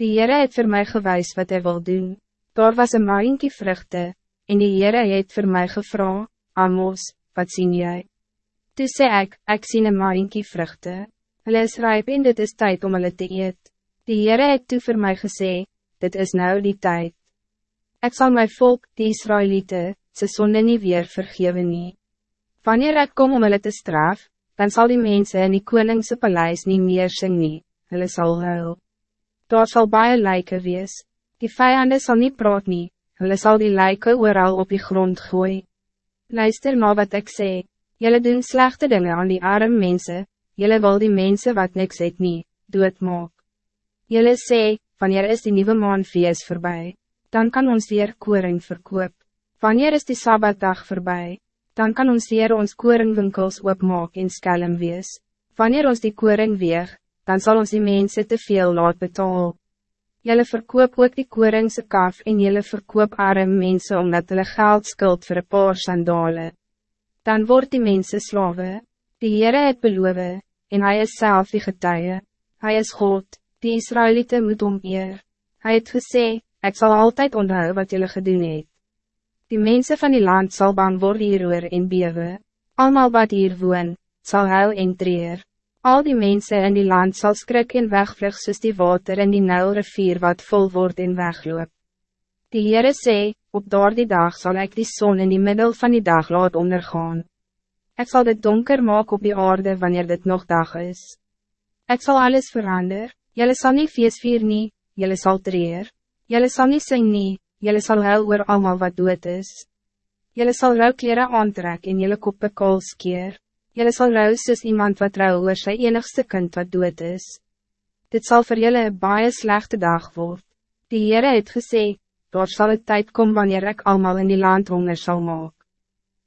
Die Heere het voor mij gewijs wat hij wil doen. Daar was een maaienkie vruchten, en die Heere het voor mij gevra, Amos, wat zien jij? Toe sê ek, ek sien een maaienkie vruchten. Hulle is rijp en dit is tijd om hulle te eet. Die Heere het toe voor mij gesê, dit is nou die tijd. Ik zal mijn volk, die Israëlieten, ze zonde niet weer vergeven nie. Wanneer ik kom om hulle te straf, dan zal die mensen in die koningse paleis niet meer sing nie, hulle sal huil. Daar sal baie lijken wees, die vijanden zal niet praat nie, hulle sal die lijken ooral op die grond gooi. Luister na wat ik zeg, jullie doen slechte dingen aan die arme mensen, jullie wil die mensen wat niks het nie, doe het maak. Jullie sê, wanneer is die nieuwe maan feest voorbij? dan kan ons weer koring verkoop. Wanneer is die Sabbatdag voorbij? dan kan ons weer ons koringwinkels oopmaak en skelm wees. Wanneer ons die koring weeg, dan zal ons die mensen te veel laat betaal. Jelle verkoop ook die koringse kaf en jelle verkoop arme mensen omdat hulle geld skuld voor een paar sandalen. Dan wordt die mensen slaven. Die Heere het beloof, en hij is zelf die getuie. Hij is God, die Israëlieten moet omeer. Hij het gezegd, Ik zal altijd onthouden wat jullie gedoen het. Die mensen van die land zal bang worden hieroor en bewe. Almal wat hier woon, zal huil en treer. Al die mensen in die land zal skrik en wegvlug soos die water in die Nijl rivier wat vol wordt en wegloop. Die Heere sê, op door die dag zal ik die zon in die middel van die dag laat ondergaan. Ik zal dit donker maken op die aarde wanneer dit nog dag is. Ik zal alles veranderen. Jullie zal niet feest vier nie, jullie zal treer. Jelle zal niet sing nie, jelle sal huil oor allemaal wat dood is. Jelle sal rouwkleren aantrek en jelle koppe kool skeer. Jelle sal rouw soos iemand wat rouw oor sy enigste kind wat dood is. Dit zal voor jelle een baie slechte dag worden. Die Heere het gesê, daar sal het tijd komen wanneer ik allemaal in die land honger zal maak.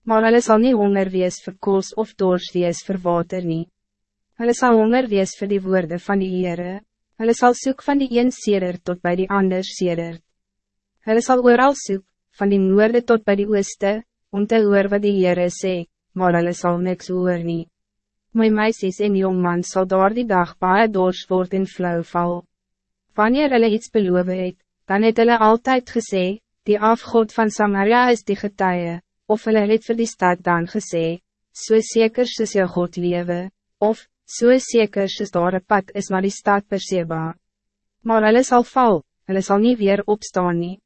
Maar hulle sal nie honger wees vir koos of dors wees vir water nie. Hulle sal honger wees vir die woorden van die Heere. Hulle sal soek van die een seder tot bij die ander seder. Hulle sal ooral soek, van die noorde tot bij die ooste, om te hoor wat die Heere sê, maar hulle sal niks hoor nie. My meisjes en jongman sal daar die dag baie dors word en flauw val. Wanneer hulle iets beloof het, dan het hulle altyd gesê, die afgod van Samaria is die getuie, of hulle het vir die stad dan gesê, so zeker soos jou God lewe, of, so zeker soos daar een pad is naar die stad Perseba. Maar hulle sal val, hulle sal niet weer opstaan nie.